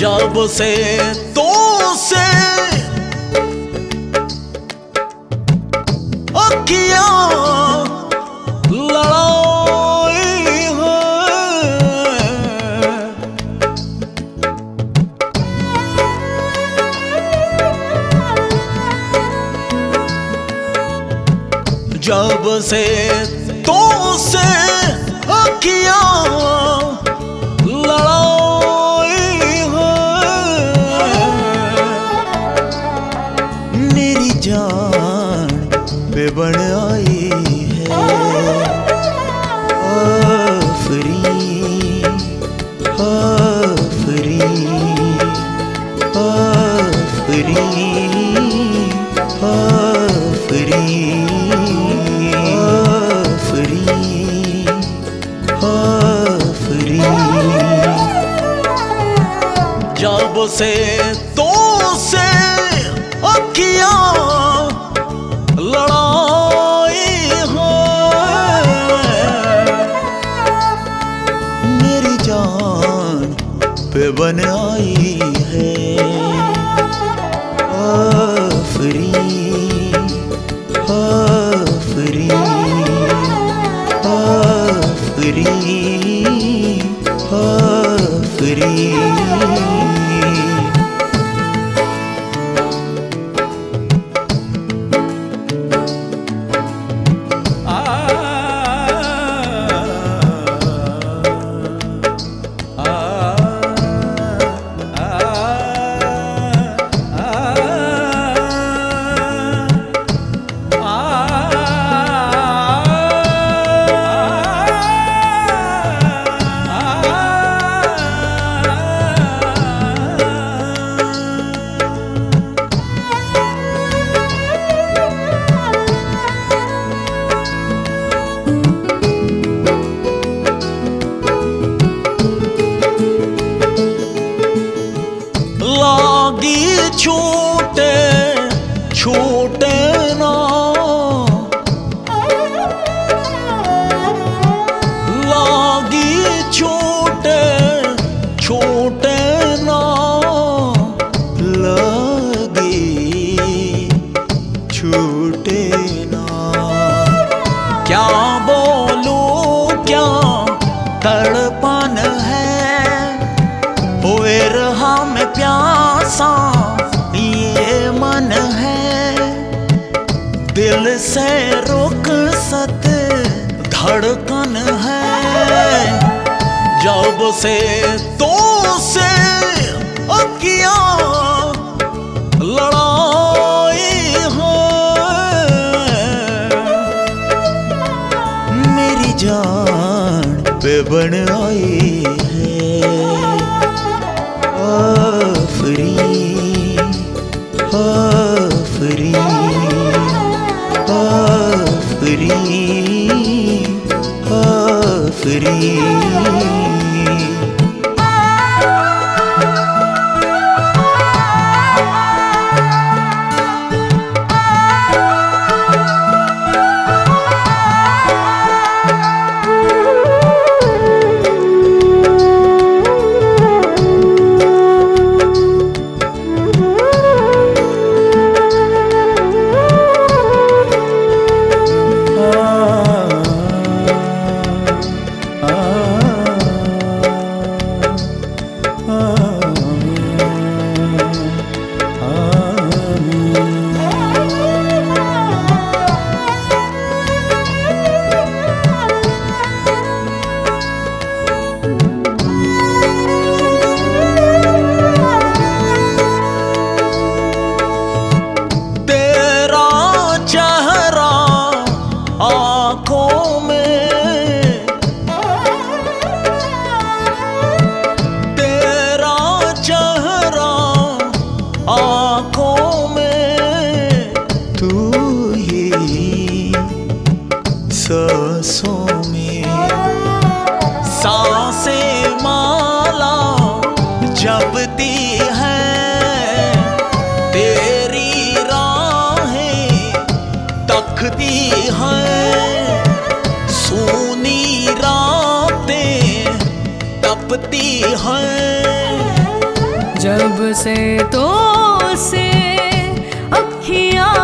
जब से तो से अखिया लड़ाई है। जब से तो से अखिया जब से तो से अखिया लड़ाई हो। मेरी जान पे बन आफरी तड़पन है? होए रहा मैं प्यासा दिल से रुक सत धड़कन है। जब से तो से अकिया लड़ाई हो, मेरी जान पे बन आई है। आफरी आफरी आफरी आफरी जपती है, तेरी राहें तकती है, सोनी रातें तपती हैं। जब से तो से अखियाँ